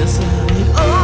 guess I need.